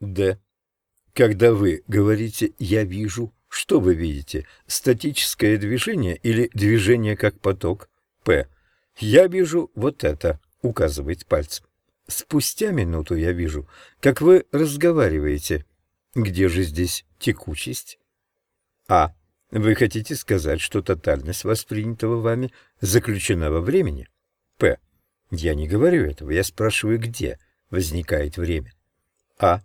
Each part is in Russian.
Д. Когда вы говорите «я вижу», что вы видите? Статическое движение или движение как поток? П. Я вижу вот это, указывает пальцем. Спустя минуту я вижу, как вы разговариваете. Где же здесь текучесть? А. Вы хотите сказать, что тотальность воспринятого вами заключена во времени? П. Я не говорю этого, я спрашиваю, где возникает время. А.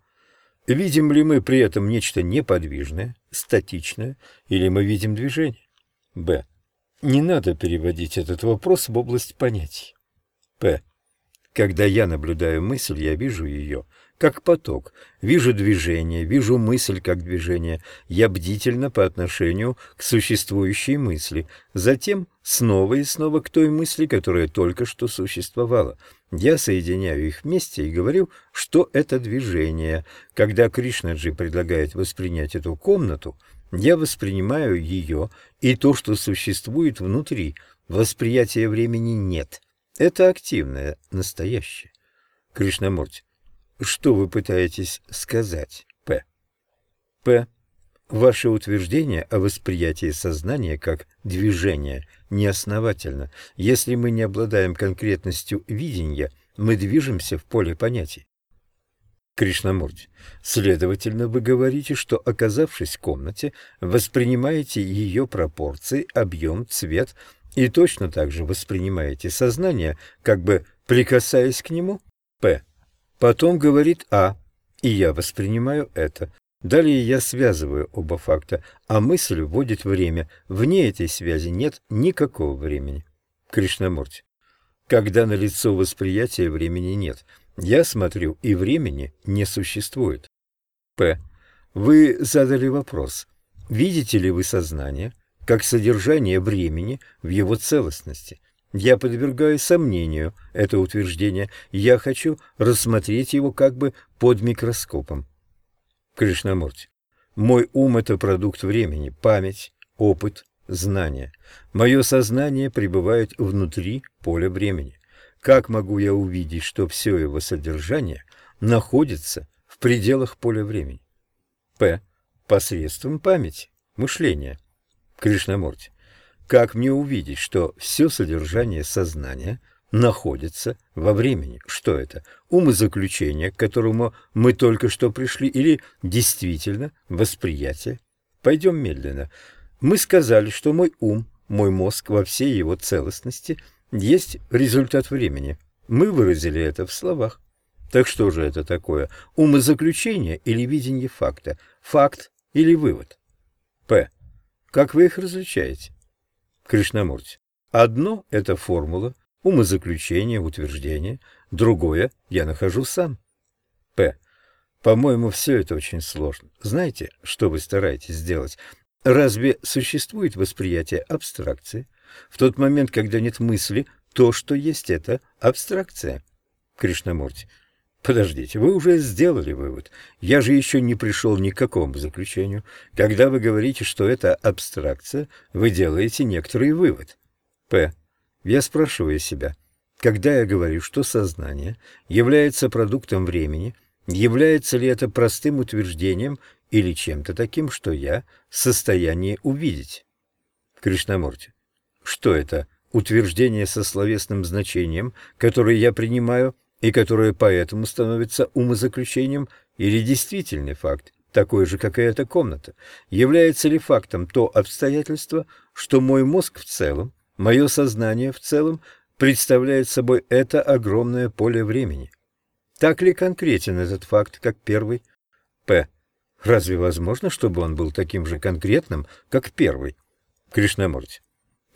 Видим ли мы при этом нечто неподвижное, статичное, или мы видим движение? Б. Не надо переводить этот вопрос в область понятий. П. Когда я наблюдаю мысль, я вижу ее как поток, вижу движение, вижу мысль как движение. Я бдительно по отношению к существующей мысли, затем снова и снова к той мысли, которая только что существовала. Я соединяю их вместе и говорю, что это движение. Когда Кришнаджи предлагает воспринять эту комнату, я воспринимаю ее и то, что существует внутри. Восприятия времени нет. Это активное, настоящее. Кришнамурти, что вы пытаетесь сказать, П? П. Ваше утверждение о восприятии сознания как движения неосновательно. Если мы не обладаем конкретностью видения, мы движемся в поле понятий. Кришнамурти, следовательно, вы говорите, что, оказавшись в комнате, воспринимаете ее пропорции, объем, цвет и точно так же воспринимаете сознание, как бы прикасаясь к нему? П. Потом говорит А, и я воспринимаю это. Далее я связываю оба факта, а мысль вводит время. Вне этой связи нет никакого времени. Кришнамурти. Когда на лицо восприятия времени нет, я смотрю, и времени не существует. П. Вы задали вопрос. Видите ли вы сознание? как содержание времени в его целостности. Я подвергаю сомнению это утверждение, я хочу рассмотреть его как бы под микроскопом. Кришнамурти, мой ум — это продукт времени, память, опыт, знание. Мое сознание пребывает внутри поля времени. Как могу я увидеть, что все его содержание находится в пределах поля времени? П. Посредством памяти, мышления. Кришнамурти, как мне увидеть, что все содержание сознания находится во времени? Что это? Умозаключение, к которому мы только что пришли, или действительно восприятие? Пойдем медленно. Мы сказали, что мой ум, мой мозг во всей его целостности есть результат времени. Мы выразили это в словах. Так что же это такое? Умозаключение или видение факта? Факт или вывод? П. Как вы их различаете? Кришнамурти. Одно — это формула, умозаключение, утверждение. Другое я нахожу сам. П. По-моему, все это очень сложно. Знаете, что вы стараетесь сделать? Разве существует восприятие абстракции? В тот момент, когда нет мысли, то, что есть, это абстракция. Кришнамурти. Подождите, вы уже сделали вывод. Я же еще не пришел ни к какому заключению. Когда вы говорите, что это абстракция, вы делаете некоторый вывод. П. Я спрашиваю себя, когда я говорю, что сознание является продуктом времени, является ли это простым утверждением или чем-то таким, что я в состоянии увидеть? Кришнамурти. Что это? Утверждение со словесным значением, которое я принимаю – и которое поэтому становится умозаключением или действительный факт, такой же, как и эта комната, является ли фактом то обстоятельство, что мой мозг в целом, мое сознание в целом представляет собой это огромное поле времени. Так ли конкретен этот факт, как первый? П. Разве возможно, чтобы он был таким же конкретным, как первый? Кришнамурти.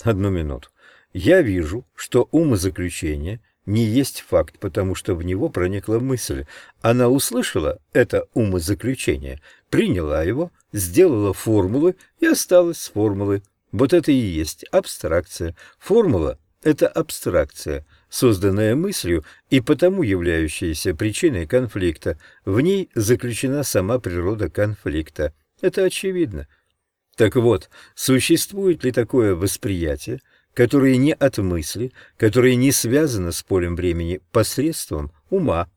Одну минуту. Я вижу, что умозаключение не есть факт, потому что в него проникла мысль. Она услышала это умозаключение, приняла его, сделала формулы и осталась с формулой. Вот это и есть абстракция. Формула — это абстракция, созданная мыслью и потому являющаяся причиной конфликта. В ней заключена сама природа конфликта. Это очевидно. Так вот, существует ли такое восприятие, которые не от мысли, которые не связаны с полем времени посредством ума.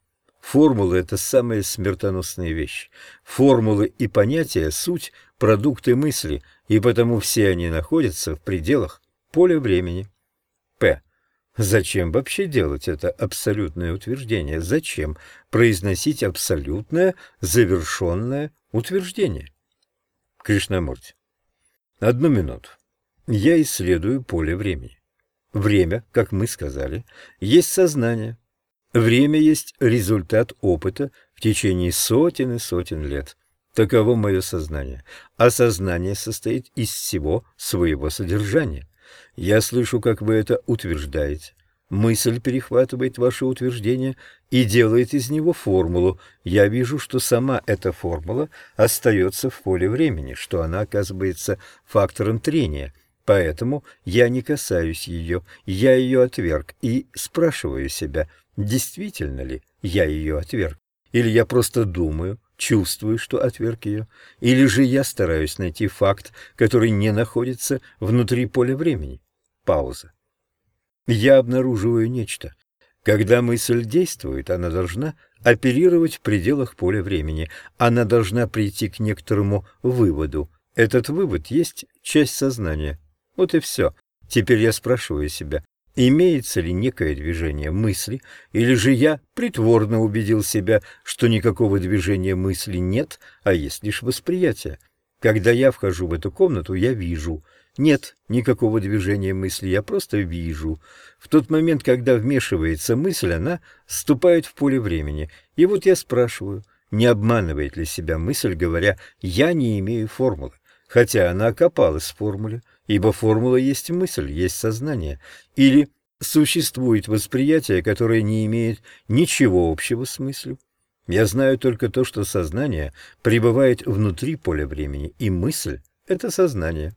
Формулы – это самая смертоносная вещь. Формулы и понятия – суть продукты мысли, и потому все они находятся в пределах поля времени. П. Зачем вообще делать это абсолютное утверждение? Зачем произносить абсолютное завершенное утверждение? Кришнамурти. Одну минуту. Я исследую поле времени. Время, как мы сказали, есть сознание. Время есть результат опыта в течение сотен и сотен лет. Таково мое сознание. А сознание состоит из всего своего содержания. Я слышу, как вы это утверждаете. Мысль перехватывает ваше утверждение и делает из него формулу. Я вижу, что сама эта формула остается в поле времени, что она оказывается фактором трения. Поэтому я не касаюсь ее, я ее отверг и спрашиваю себя, действительно ли я ее отверг. Или я просто думаю, чувствую, что отверг ее, или же я стараюсь найти факт, который не находится внутри поля времени. Пауза. Я обнаруживаю нечто. Когда мысль действует, она должна оперировать в пределах поля времени. Она должна прийти к некоторому выводу. Этот вывод есть часть сознания. Вот и все. Теперь я спрашиваю себя, имеется ли некое движение мысли, или же я притворно убедил себя, что никакого движения мысли нет, а есть лишь восприятие. Когда я вхожу в эту комнату, я вижу — нет никакого движения мысли, я просто вижу. В тот момент, когда вмешивается мысль, она вступает в поле времени. И вот я спрашиваю, не обманывает ли себя мысль, говоря «я не имею формулы», хотя она окопалась в формуле, ибо формула есть мысль, есть сознание. Или существует восприятие, которое не имеет ничего общего с мыслью. Я знаю только то, что сознание пребывает внутри поля времени, и мысль — это сознание.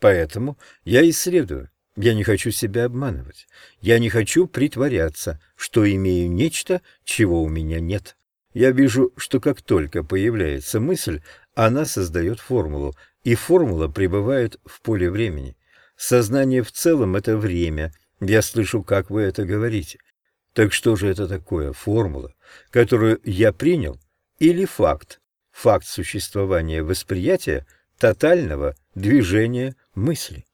Поэтому я исследую. Я не хочу себя обманывать. Я не хочу притворяться, что имею нечто, чего у меня нет. Я вижу, что как только появляется мысль, она создает формулу, и формула пребывает в поле времени. Сознание в целом — это время. Я слышу, как вы это говорите. Так что же это такое формула, которую я принял, или факт, факт существования восприятия тотального движения мысли.